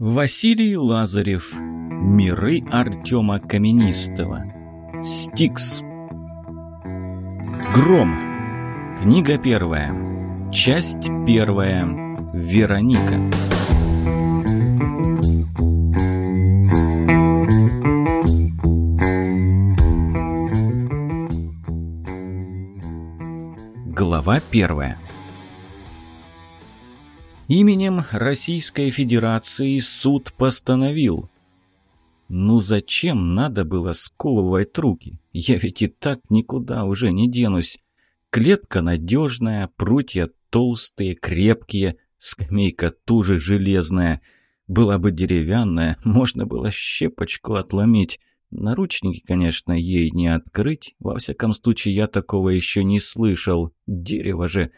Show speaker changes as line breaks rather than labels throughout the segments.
Василий Лазарев. Миры Артема Каменистого. Стикс. Гром. Книга первая. Часть первая. Вероника. Глава первая. Именем Российской Федерации суд постановил. Ну зачем надо было сковывать руки? Я ведь и так никуда уже не денусь. Клетка надежная, прутья толстые, крепкие, скамейка тоже железная. Была бы деревянная, можно было щепочку отломить. Наручники, конечно, ей не открыть. Во всяком случае, я такого еще не слышал. Дерево же...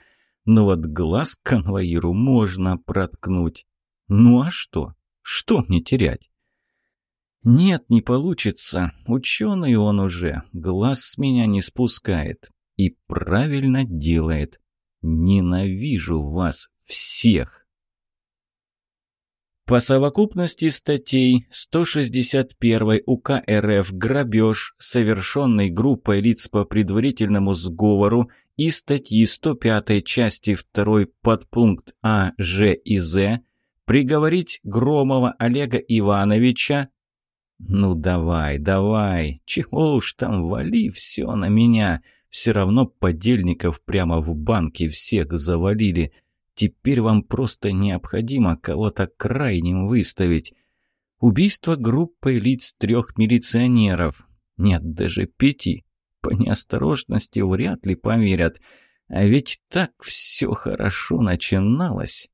Но вот глаз конвоиру можно проткнуть. Ну а что? Что мне терять? Нет, не получится. Ученый он уже. Глаз с меня не спускает. И правильно делает. Ненавижу вас всех. По совокупности статей 161 УК РФ «Грабеж», совершенный группой лиц по предварительному сговору и статьи 105 части 2 подпункт А, Ж и З приговорить Громова Олега Ивановича «Ну давай, давай, чего уж там, вали все на меня. Все равно подельников прямо в банке всех завалили. Теперь вам просто необходимо кого-то крайним выставить. Убийство группой лиц трех милиционеров. Нет, даже пяти. По неосторожности вряд ли поверят. А ведь так все хорошо начиналось.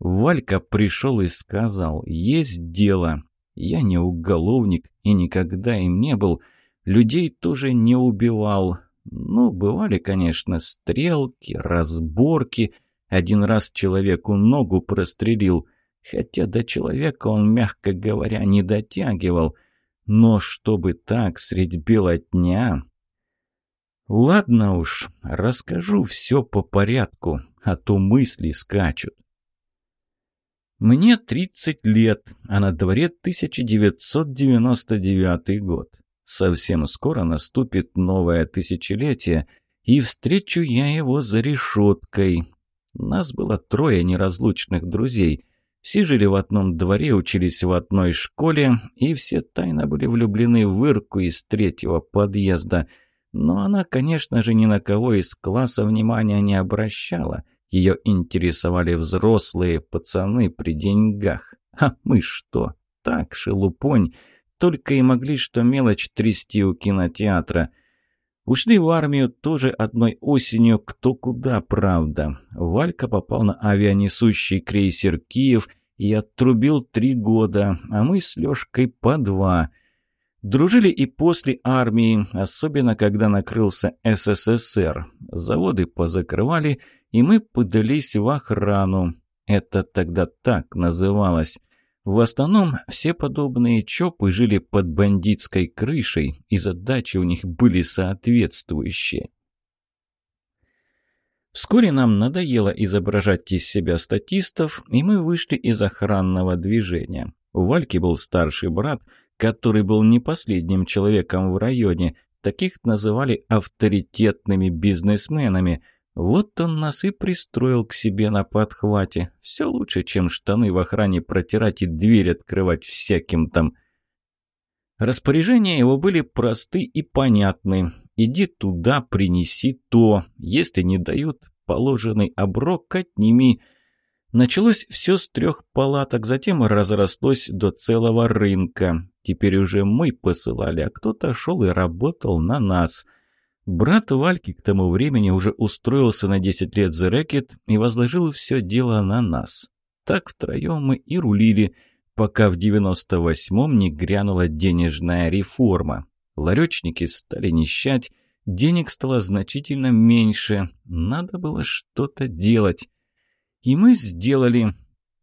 Валька пришел и сказал, есть дело. Я не уголовник и никогда им не был. Людей тоже не убивал. Ну, бывали, конечно, стрелки, разборки. Один раз человеку ногу прострелил. Хотя до человека он, мягко говоря, не дотягивал. Но чтобы так, средь бела дня, Ладно уж, расскажу все по порядку, а то мысли скачут. Мне 30 лет, а на дворе 1999 год. Совсем скоро наступит новое тысячелетие, и встречу я его за решеткой. Нас было трое неразлучных друзей. Все жили в одном дворе, учились в одной школе, и все тайно были влюблены в Ирку из третьего подъезда – но она, конечно же, ни на кого из класса внимания не обращала. Ее интересовали взрослые пацаны при деньгах. А мы что? Так, шелупонь. Только и могли что мелочь трясти у кинотеатра. Ушли в армию тоже одной осенью, кто куда, правда. Валька попал на авианесущий крейсер «Киев» и отрубил три года, а мы с Лёшкой по два – Дружили и после армии, особенно когда накрылся СССР. Заводы позакрывали, и мы подались в охрану. Это тогда так называлось. В основном все подобные ЧОПы жили под бандитской крышей, и задачи у них были соответствующие. Вскоре нам надоело изображать из себя статистов, и мы вышли из охранного движения. У Вальки был старший брат – который был не последним человеком в районе. Таких называли авторитетными бизнесменами. Вот он нас и пристроил к себе на подхвате. Все лучше, чем штаны в охране протирать и дверь открывать всяким там. Распоряжения его были просты и понятны. Иди туда, принеси то. Если не дают положенный оброк, отними – Началось все с трех палаток, затем разрослось до целого рынка. Теперь уже мы посылали, а кто-то шел и работал на нас. Брат Вальки к тому времени уже устроился на 10 лет за рэкет и возложил все дело на нас. Так втроем мы и рулили, пока в 98-м не грянула денежная реформа. Ларечники стали нищать, денег стало значительно меньше, надо было что-то делать. И мы сделали.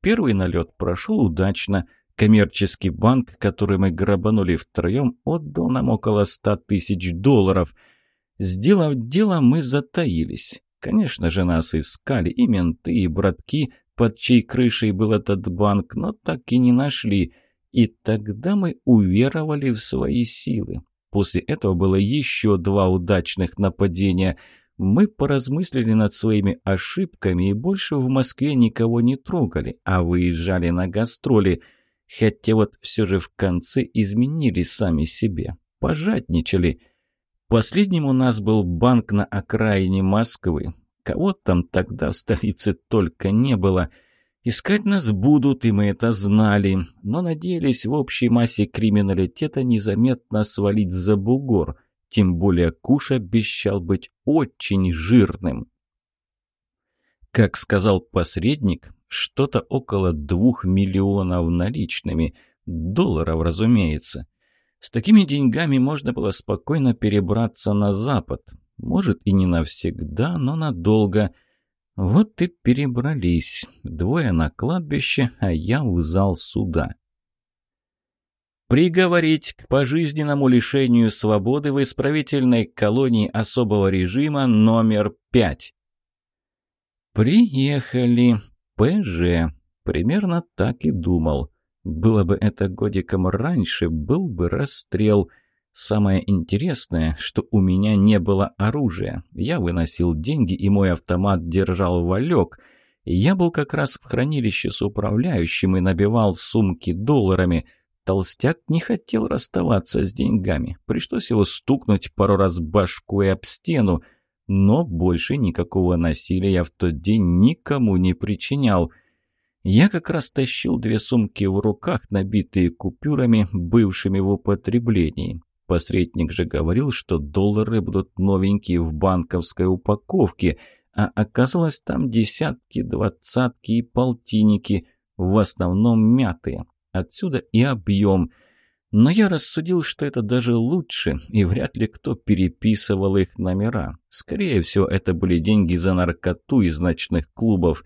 Первый налет прошел удачно. Коммерческий банк, который мы грабанули втроем, отдал нам около ста тысяч долларов. Сделав дело, мы затаились. Конечно же, нас искали и менты, и братки, под чьей крышей был этот банк, но так и не нашли. И тогда мы уверовали в свои силы. После этого было еще два удачных нападения. Мы поразмыслили над своими ошибками и больше в Москве никого не трогали, а выезжали на гастроли. Хотя вот все же в конце изменили сами себе. Пожадничали. Последним у нас был банк на окраине Москвы. Кого там тогда в столице только не было. Искать нас будут, и мы это знали, но надеялись в общей массе криминалитета незаметно свалить за бугор. Тем более Куш обещал быть очень жирным. Как сказал посредник, что-то около двух миллионов наличными. Долларов, разумеется. С такими деньгами можно было спокойно перебраться на запад. Может и не навсегда, но надолго. Вот и перебрались. Двое на кладбище, а я в зал суда. Приговорить к пожизненному лишению свободы в исправительной колонии особого режима номер пять. Приехали. ПЖ. Примерно так и думал. Было бы это годиком раньше, был бы расстрел – Самое интересное, что у меня не было оружия. Я выносил деньги, и мой автомат держал Валек. Я был как раз в хранилище с управляющим и набивал сумки долларами. Толстяк не хотел расставаться с деньгами. Пришлось его стукнуть пару раз башкой об стену. Но больше никакого насилия я в тот день никому не причинял. Я как раз тащил две сумки в руках, набитые купюрами, бывшими в употреблении. Посредник же говорил, что доллары будут новенькие в банковской упаковке, а оказалось там десятки, двадцатки и полтинники, в основном мятые. Отсюда и объем. Но я рассудил, что это даже лучше, и вряд ли кто переписывал их номера. Скорее всего, это были деньги за наркоту из ночных клубов.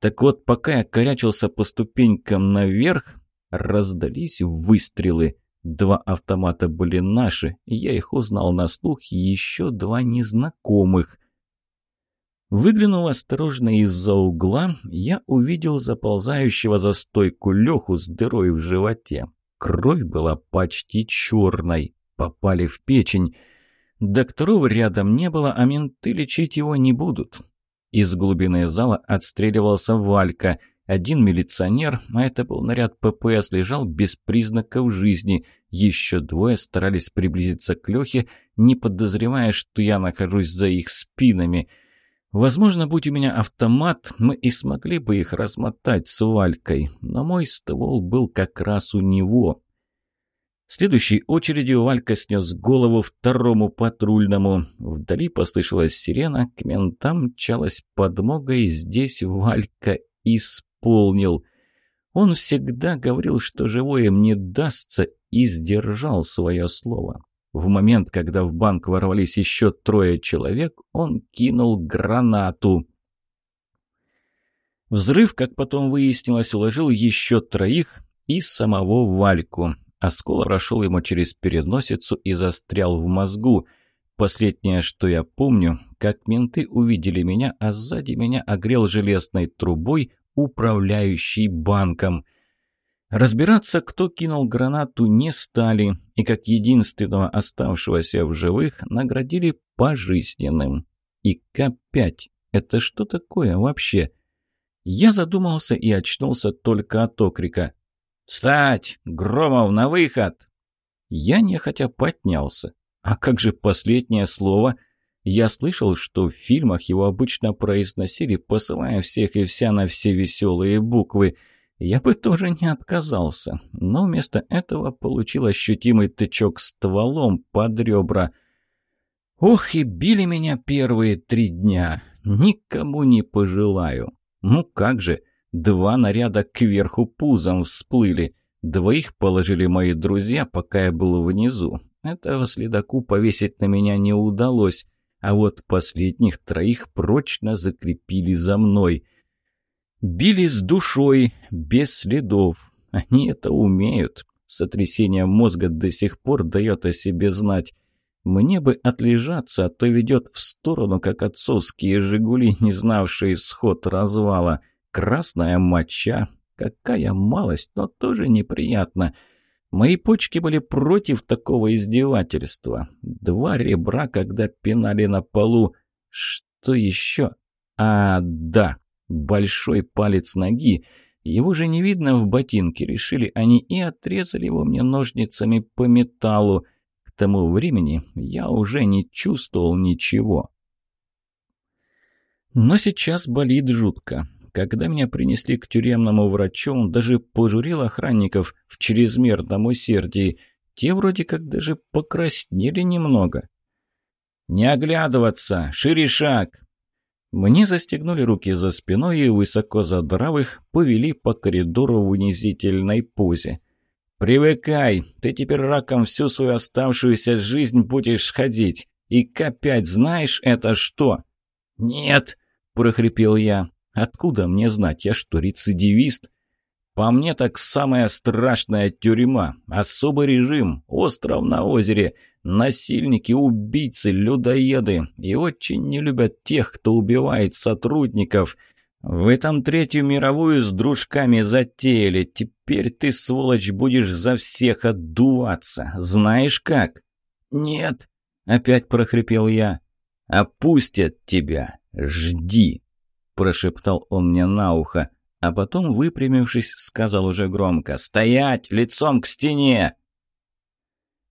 Так вот, пока я корячился по ступенькам наверх, раздались выстрелы – Два автомата были наши, я их узнал на слух, еще два незнакомых. Выглянув осторожно из-за угла, я увидел заползающего за стойку Леху с дырой в животе. Кровь была почти черной, попали в печень. Докторов рядом не было, а менты лечить его не будут. Из глубины зала отстреливался Валька — один милиционер, а это был наряд ППС, лежал без признаков жизни. Еще двое старались приблизиться к Лехе, не подозревая, что я нахожусь за их спинами. Возможно, будь у меня автомат, мы и смогли бы их размотать с Валькой, но мой ствол был как раз у него. Следующей очередью Валька снес голову второму патрульному. Вдали послышалась сирена, к ментам мчалась подмога, и здесь Валька исп исполнил. Он всегда говорил, что живое мне дастся, и сдержал свое слово. В момент, когда в банк ворвались еще трое человек, он кинул гранату. Взрыв, как потом выяснилось, уложил еще троих и самого Вальку. Оскол прошел ему через переносицу и застрял в мозгу. Последнее, что я помню, как менты увидели меня, а сзади меня огрел железной трубой управляющий банком. Разбираться, кто кинул гранату, не стали, и как единственного оставшегося в живых наградили пожизненным. И К-5 — это что такое вообще? Я задумался и очнулся только от окрика. «Встать! Громов, на выход!» Я нехотя поднялся. А как же последнее слово — я слышал, что в фильмах его обычно произносили, посылая всех и вся на все веселые буквы. Я бы тоже не отказался, но вместо этого получил ощутимый тычок стволом под ребра. Ох, и били меня первые три дня. Никому не пожелаю. Ну как же, два наряда кверху пузом всплыли. Двоих положили мои друзья, пока я был внизу. Этого следаку повесить на меня не удалось а вот последних троих прочно закрепили за мной. Били с душой, без следов. Они это умеют. Сотрясение мозга до сих пор дает о себе знать. Мне бы отлежаться, а то ведет в сторону, как отцовские «Жигули», не знавшие сход развала. красная моча. Какая малость, но тоже неприятно. Мои почки были против такого издевательства. Два ребра, когда пинали на полу. Что еще? А, да, большой палец ноги. Его же не видно в ботинке, решили они, и отрезали его мне ножницами по металлу. К тому времени я уже не чувствовал ничего. Но сейчас болит жутко. Когда меня принесли к тюремному врачу, он даже пожурил охранников в чрезмерном усердии. Те вроде как даже покраснели немного. «Не оглядываться! Шире шаг!» Мне застегнули руки за спиной и, высоко задрав их, повели по коридору в унизительной позе. «Привыкай! Ты теперь раком всю свою оставшуюся жизнь будешь ходить! И опять знаешь это что?» «Нет!» – прохрипел я. Откуда мне знать, я что, рецидивист? По мне так самая страшная тюрьма, особый режим, остров на озере, насильники, убийцы, людоеды и очень не любят тех, кто убивает сотрудников. В этом третью мировую с дружками затеяли, теперь ты, сволочь, будешь за всех отдуваться, знаешь как? Нет, опять прохрипел я. Опустят тебя, жди прошептал он мне на ухо, а потом, выпрямившись, сказал уже громко «Стоять! Лицом к стене!»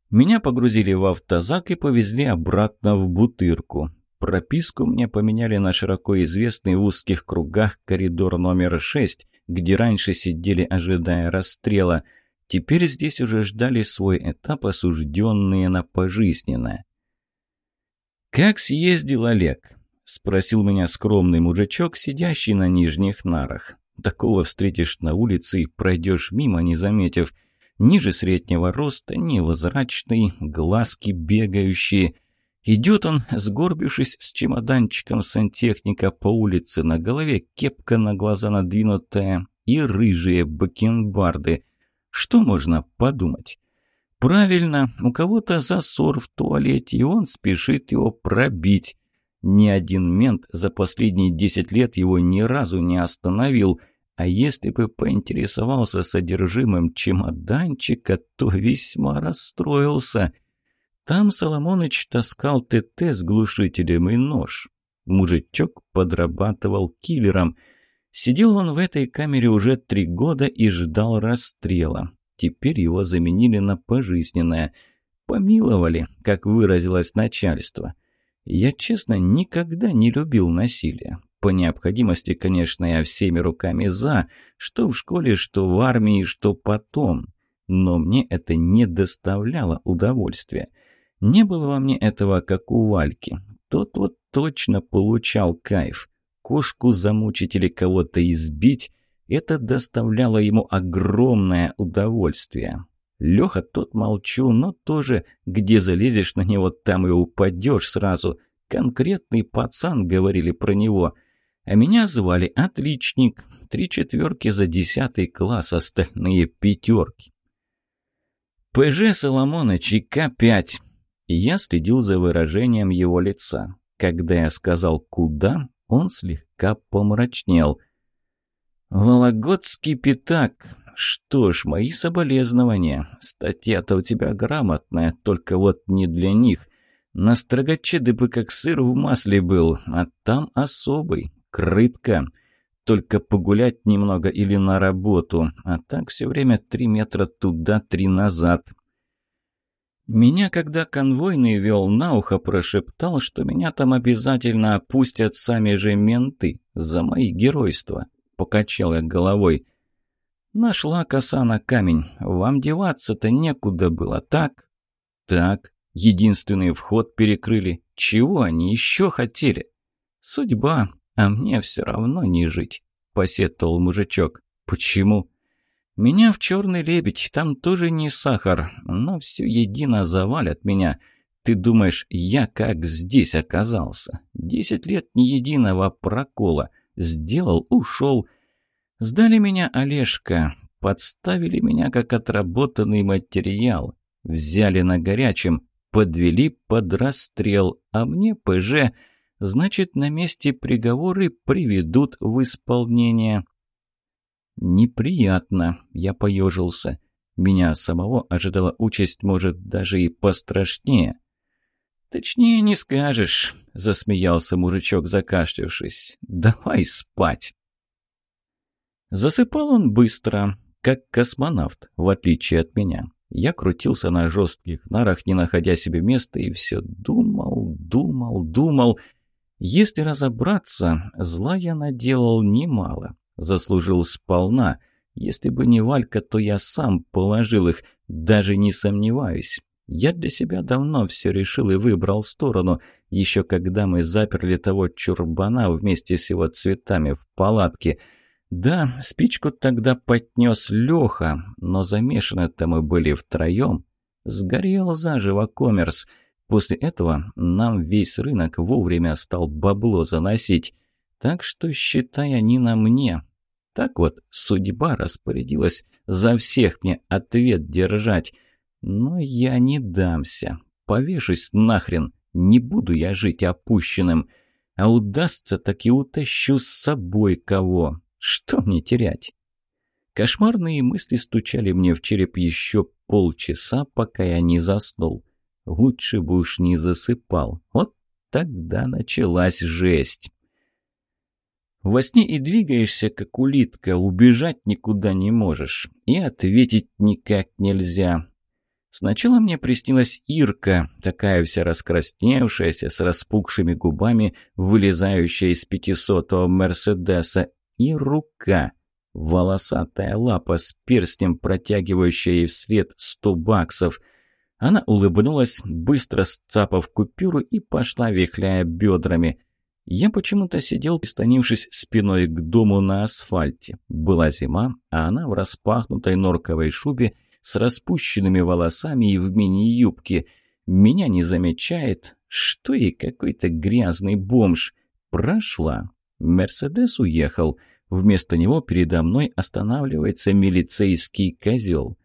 Меня погрузили в автозак и повезли обратно в Бутырку. Прописку мне поменяли на широко известный в узких кругах коридор номер 6, где раньше сидели, ожидая расстрела. Теперь здесь уже ждали свой этап осужденные на пожизненное. Как съездил Олег? — спросил меня скромный мужичок, сидящий на нижних нарах. Такого встретишь на улице и пройдешь мимо, не заметив. Ниже среднего роста, невозрачный, глазки бегающие. Идет он, сгорбившись с чемоданчиком сантехника по улице, на голове кепка на глаза надвинутая и рыжие бакенбарды. Что можно подумать? Правильно, у кого-то засор в туалете, и он спешит его пробить. Ни один мент за последние десять лет его ни разу не остановил, а если бы поинтересовался содержимым чемоданчика, то весьма расстроился. Там Соломоныч таскал ТТ с глушителем и нож. Мужичок подрабатывал киллером. Сидел он в этой камере уже три года и ждал расстрела. Теперь его заменили на пожизненное. Помиловали, как выразилось начальство. — я, честно, никогда не любил насилие. По необходимости, конечно, я всеми руками за, что в школе, что в армии, что потом. Но мне это не доставляло удовольствия. Не было во мне этого, как у Вальки. Тот вот точно получал кайф. Кошку замучить или кого-то избить – это доставляло ему огромное удовольствие. Леха тот молчу, но тоже, где залезешь на него, там и упадешь сразу. Конкретный пацан, говорили про него. А меня звали Отличник. Три четверки за десятый класс, остальные пятерки. ПЖ Соломоныч и К5. Я следил за выражением его лица. Когда я сказал «куда», он слегка помрачнел. «Вологодский пятак. Что ж, мои соболезнования. Статья-то у тебя грамотная, только вот не для них. На строгаче да бы как сыр в масле был, а там особый, крытка. Только погулять немного или на работу, а так все время три метра туда, три назад. Меня, когда конвойный вел на ухо, прошептал, что меня там обязательно опустят сами же менты за мои геройства. Покачал я головой. Нашла коса на камень. Вам деваться-то некуда было, так? Так. Единственный вход перекрыли. Чего они еще хотели? Судьба, а мне все равно не жить, посетовал мужичок. Почему? Меня в черный лебедь, там тоже не сахар, но все едино завалят меня. Ты думаешь, я как здесь оказался? Десять лет ни единого прокола. Сделал, ушел. Сдали меня Олежка, подставили меня как отработанный материал, взяли на горячем, подвели под расстрел, а мне ПЖ, значит, на месте приговоры приведут в исполнение. Неприятно, я поежился. Меня самого ожидала участь, может, даже и пострашнее. «Точнее не скажешь», — засмеялся мужичок, закашлявшись. «Давай спать». Засыпал он быстро, как космонавт, в отличие от меня. Я крутился на жестких нарах, не находя себе места, и все думал, думал, думал. Если разобраться, зла я наделал немало. Заслужил сполна. Если бы не Валька, то я сам положил их, даже не сомневаюсь. Я для себя давно все решил и выбрал сторону, еще когда мы заперли того чурбана вместе с его цветами в палатке. Да, спичку тогда поднес Леха, но замешаны-то мы были втроем. Сгорел заживо коммерс. После этого нам весь рынок вовремя стал бабло заносить. Так что, считай, они на мне. Так вот, судьба распорядилась за всех мне ответ держать. Но я не дамся. Повешусь нахрен. Не буду я жить опущенным. А удастся, так и утащу с собой кого. Что мне терять? Кошмарные мысли стучали мне в череп еще полчаса, пока я не заснул. Лучше бы уж не засыпал. Вот тогда началась жесть. Во сне и двигаешься, как улитка, убежать никуда не можешь. И ответить никак нельзя. Сначала мне приснилась Ирка, такая вся раскрасневшаяся, с распухшими губами, вылезающая из пятисотого Мерседеса, и рука, волосатая лапа с перстнем, протягивающая ей вслед сто баксов. Она улыбнулась, быстро сцапав купюру и пошла, вихляя бедрами. Я почему-то сидел, пристанившись спиной к дому на асфальте. Была зима, а она в распахнутой норковой шубе с распущенными волосами и в мини-юбке. Меня не замечает. Что ей какой-то грязный бомж? Прошла. Мерседес уехал. Вместо него передо мной останавливается милицейский козел.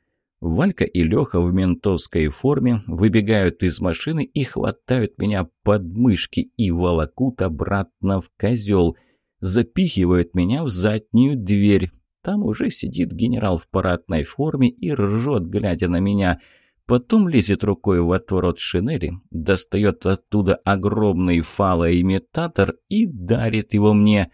Валька и Леха в ментовской форме выбегают из машины и хватают меня под мышки и волокут обратно в козел. Запихивают меня в заднюю дверь. Там уже сидит генерал в парадной форме и ржет, глядя на меня. Потом лезет рукой в отворот шинели, достает оттуда огромный фалоимитатор и дарит его мне.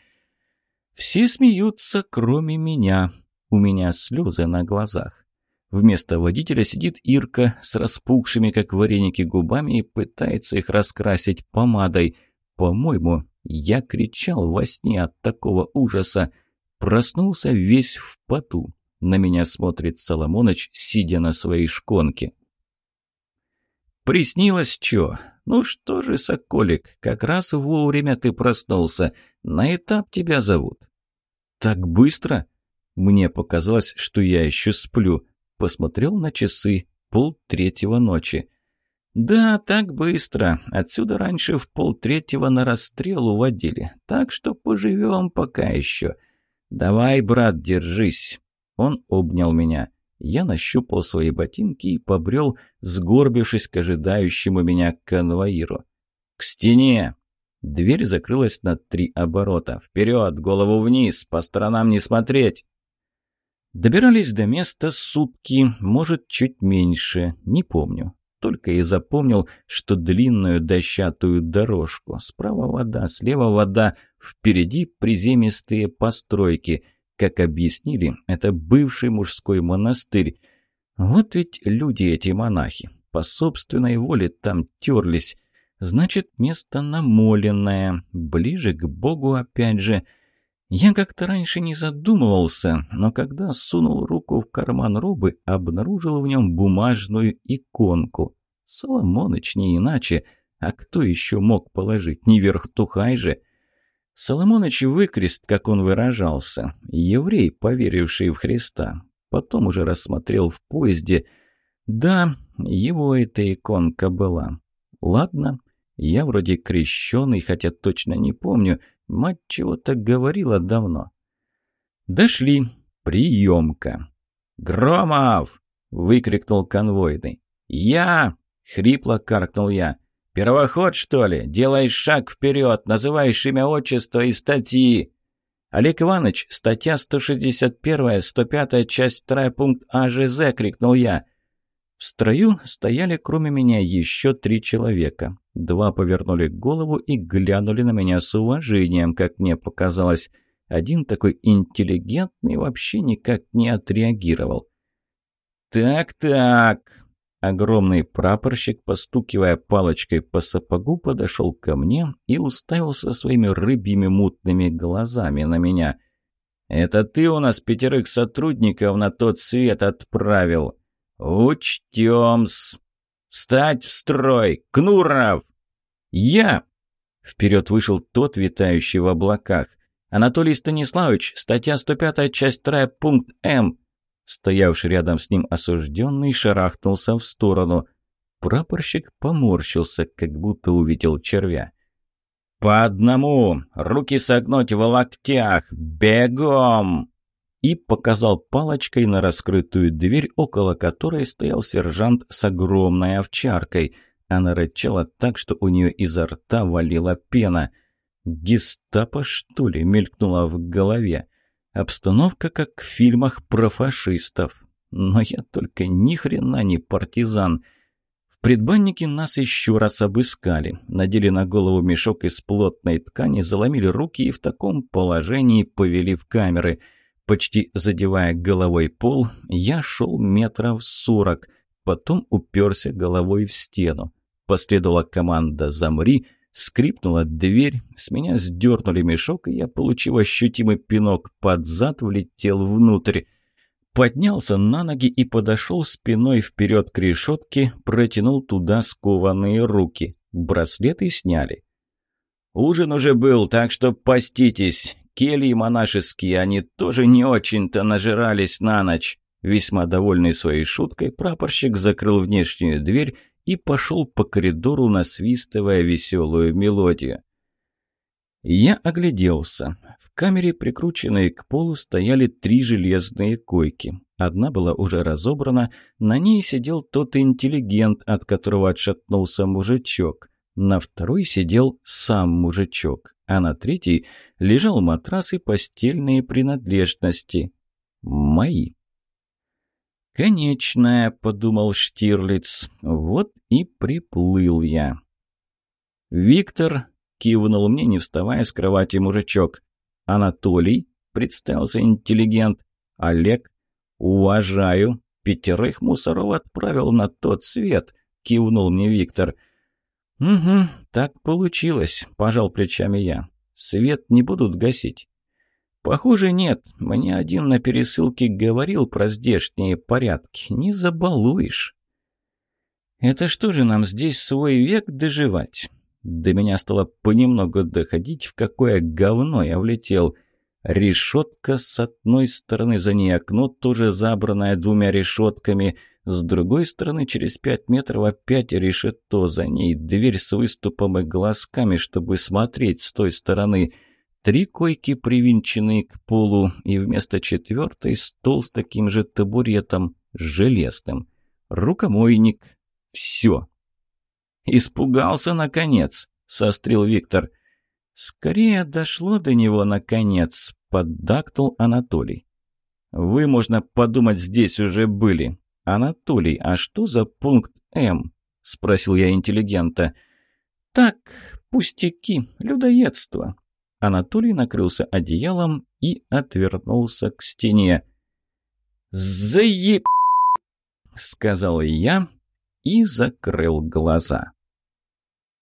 Все смеются, кроме меня. У меня слезы на глазах. Вместо водителя сидит Ирка с распухшими, как вареники, губами и пытается их раскрасить помадой. По-моему, я кричал во сне от такого ужаса. Проснулся весь в поту. На меня смотрит Соломоныч, сидя на своей шконке. «Приснилось чё? Ну что же, Соколик, как раз вовремя ты проснулся. На этап тебя зовут». «Так быстро?» Мне показалось, что я еще сплю. Посмотрел на часы. Полтретьего ночи. «Да, так быстро. Отсюда раньше в полтретьего на расстрел уводили. Так что поживем пока еще. «Давай, брат, держись!» Он обнял меня. Я нащупал свои ботинки и побрел, сгорбившись к ожидающему меня конвоиру. «К стене!» Дверь закрылась на три оборота. «Вперед! Голову вниз! По сторонам не смотреть!» Добирались до места сутки, может, чуть меньше, не помню. Только и запомнил, что длинную дощатую дорожку. Справа вода, слева вода, впереди приземистые постройки. Как объяснили, это бывший мужской монастырь. Вот ведь люди эти монахи. По собственной воле там терлись. Значит, место намоленное, ближе к Богу опять же. Я как-то раньше не задумывался, но когда сунул руку в карман робы, обнаружил в нем бумажную иконку. Соломоныч не иначе. А кто еще мог положить? Не вертухай же. Соломоныч выкрест, как он выражался. Еврей, поверивший в Христа. Потом уже рассмотрел в поезде. Да, его эта иконка была. Ладно, я вроде крещеный, хотя точно не помню. Мать чего-то говорила давно. Дошли. Приемка. «Громов!» — выкрикнул конвойный. «Я!» — хрипло каркнул я. «Первоход, что ли? Делаешь шаг вперед, называешь имя отчества и статьи!» «Олег Иванович, статья 161, 105, часть 2, пункт АЖЗ!» — крикнул я. В строю стояли, кроме меня, еще три человека. Два повернули голову и глянули на меня с уважением, как мне показалось. Один такой интеллигентный вообще никак не отреагировал. «Так-так», Огромный прапорщик, постукивая палочкой по сапогу, подошел ко мне и уставился своими рыбьими мутными глазами на меня. «Это ты у нас пятерых сотрудников на тот свет отправил? Учтем-с! Стать в строй! Кнуров!» «Я!» Вперед вышел тот, витающий в облаках. «Анатолий Станиславович, статья 105, часть 2, пункт М. Стоявший рядом с ним осужденный шарахнулся в сторону. Прапорщик поморщился, как будто увидел червя. «По одному! Руки согнуть в локтях! Бегом!» И показал палочкой на раскрытую дверь, около которой стоял сержант с огромной овчаркой. Она рычала так, что у нее изо рта валила пена. «Гестапо, что ли?» — мелькнула в голове. Обстановка как в фильмах про фашистов. Но я только ни хрена не партизан. В предбаннике нас еще раз обыскали. Надели на голову мешок из плотной ткани, заломили руки и в таком положении повели в камеры. Почти задевая головой пол, я шел метров сорок. Потом уперся головой в стену. Последовала команда «Замри», Скрипнула дверь, с меня сдернули мешок, и я, получив ощутимый пинок под зад, влетел внутрь. Поднялся на ноги и подошел спиной вперед к решетке, протянул туда скованные руки. Браслеты сняли. «Ужин уже был, так что поститесь. Кельи монашеские, они тоже не очень-то нажирались на ночь». Весьма довольный своей шуткой, прапорщик закрыл внешнюю дверь и пошел по коридору, насвистывая веселую мелодию. Я огляделся. В камере, прикрученные к полу, стояли три железные койки. Одна была уже разобрана, на ней сидел тот интеллигент, от которого отшатнулся мужичок. На второй сидел сам мужичок, а на третьей лежал матрас и постельные принадлежности. Мои. «Конечная», — подумал Штирлиц, — «вот и приплыл я». «Виктор», — кивнул мне, не вставая с кровати мужичок. «Анатолий», — представился интеллигент. «Олег», «Уважаю. Пятерых мусоров отправил на тот свет», — кивнул мне Виктор. «Угу, так получилось», — пожал плечами я. «Свет не будут гасить». «Похоже, нет. Мне один на пересылке говорил про здешние порядки. Не забалуешь». «Это что же нам здесь свой век доживать?» До меня стало понемногу доходить, в какое говно я влетел. Решетка с одной стороны, за ней окно, тоже забранное двумя решетками. С другой стороны, через пять метров опять решето, за ней дверь с выступом и глазками, чтобы смотреть с той стороны — Три койки, привинченные к полу, и вместо четвертой стол с таким же табуретом, железным. Рукомойник. Все. «Испугался, наконец!» — сострил Виктор. «Скорее дошло до него, наконец!» — поддактул Анатолий. «Вы, можно подумать, здесь уже были. Анатолий, а что за пункт М?» — спросил я интеллигента. «Так, пустяки, людоедство. Анатолий накрылся одеялом и отвернулся к стене. «Заеб...» — сказал я и закрыл глаза.